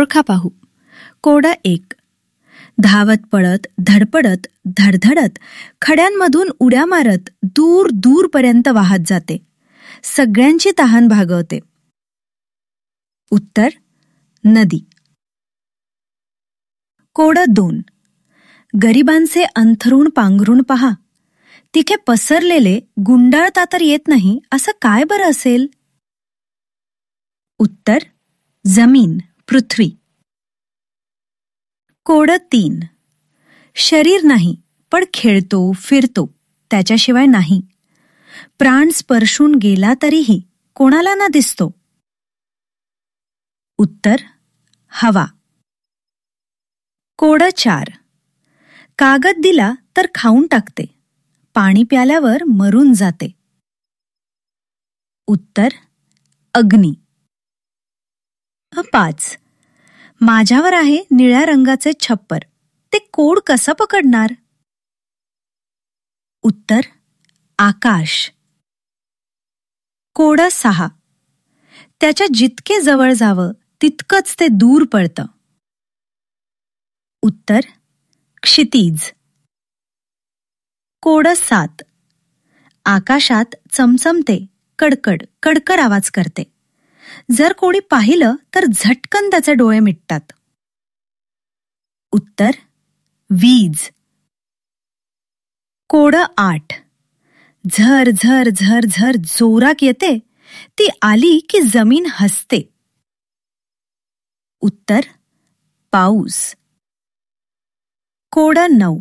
ओळखा पाहू. कोडं एक. धावत पळत धडपडत धडधडत खड्यांमधून उड्या मारत दूर दूरपर्यंत वाहत जाते. सगळ्यांची तहान भागवते. उत्तर नदी. कोड दोन. गरिबांचे अंथरुण पांघरुण पहा. तिथे पसरलेले गुंडाळता तर येत नाही असं काय बरं असेल? उत्तर जमीन. पृथ्वी. कोड तीन. शरीर नाही पण खेळतो फिरतो त्याच्याशिवाय नाही. प्राण स्पर्शून गेला तरीही कोणाला ना दिसतो. उत्तर हवा. कोड चार. कागद दिला तर खाऊन टाकते पाणी प्याल्यावर मरून जाते. उत्तर अग्नी. पाच. माझ्यावर आहे निळ्या रंगाचे छप्पर. ते कोड कसं पकडणार? उत्तर आकाश. कोड सहा. त्याच्या जितके जवळ जावं तितकंच ते दूर पडतं. उत्तर क्षितिज. कोड सात. आकाशात चमचमते कडकड कडकड आवाज करते. जर कोणी पाहिलं तर झटकन त्याचे डोळे मिटतात. उत्तर वीज. कोड आठ. झर झर झर झर जोरात येते. ती आली की जमीन हसते. उत्तर पाऊस. कोड नऊ.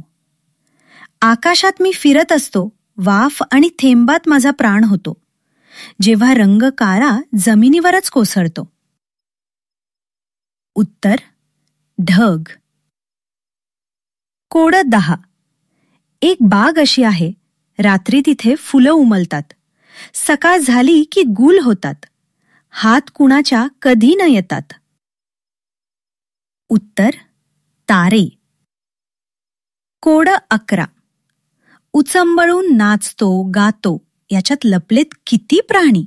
आकाशात मी फिरत असतो वाफ आणि थेंबात माझा प्राण होतो. जेव्हा रंग काळा जमिनीवरच कोसळतो. उत्तर ढग. कोड दहा. एक बाग अशी आहे रात्री तिथे फुलं उमलतात. सकाळ झाली की गुल होतात. हात कुणाच्या कधी न येतात. उत्तर तारे. कोड अकरा. उचंबळून नाचतो गातो. याच्यात लपलेत किती प्राणी?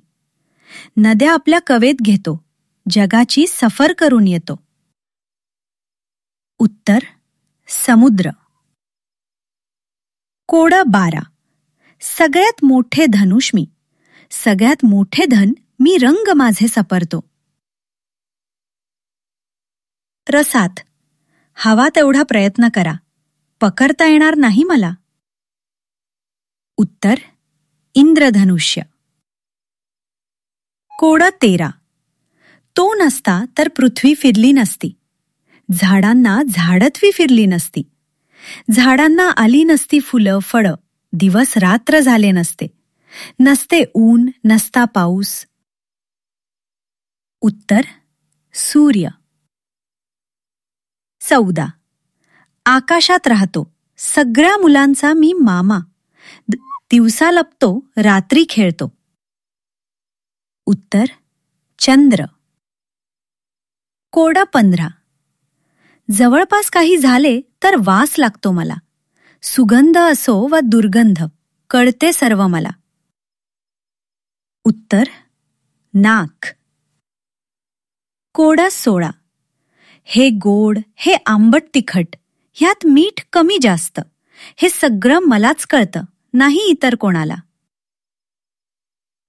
नद्या आपल्या कवेत घेतो जगाची सफर करून येतो. उत्तर समुद्र. कोड बारा. सगळ्यात मोठे धनुष मी. सगळ्यात मोठे धन मी रंग माझे सपरतो. रसात. हवा तेवढा प्रयत्न करा. पकडता येणार नाही मला. उत्तर इंद्रधनुष्य. कोड तेरा. तो नसता तर पृथ्वी फिरली नसती. झाडांना झाडत्वी फिरली नसती. झाडांना आली नसती फुलं फळं. दिवस रात्र झाले नसते. नसते ऊन नसता पाऊस. उत्तर सूर्य. चौदा. आकाशात राहतो. सगळ्या मुलांचा मी मामा. दिवसा लपतो रात्री खेळतो. उत्तर चंद्र. कोडा पंधरा. जवळपास काही झाले तर वास लागतो मला. सुगंध असो वा दुर्गंध कळते सर्व मला. उत्तर नाक. कोडा सोळा. हे गोड हे आंबट तिखट ह्यात मीठ कमी जास्त. हे सगळं मलाच कळतं. नाही इतर कोणाला.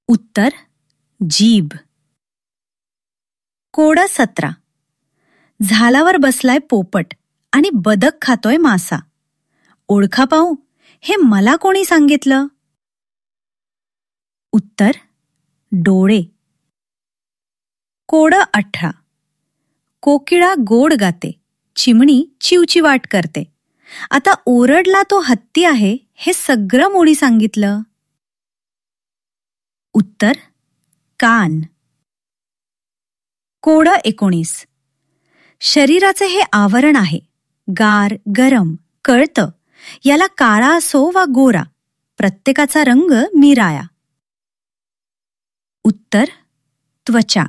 उत्तर जीभ. कोडा सतरा. झालावर बसलाय पोपट आणि बदक खातोय मासा. ओळखा पाहू हे मला कोणी सांगितलं? उत्तर डोळे. कोड अठरा. कोकिळा गोड गाते चिमणी चिवचिवाट करते. आता ओरडला तो हत्ती आहे हे सगळं मोडी सांगितलं. उत्तर कान. कोड एकोणीस. शरीराचे हे आवरण आहे. गार गरम कळतं. याला काळा असो वा गोरा प्रत्येकाचा रंग मिराया उत्तर त्वचा.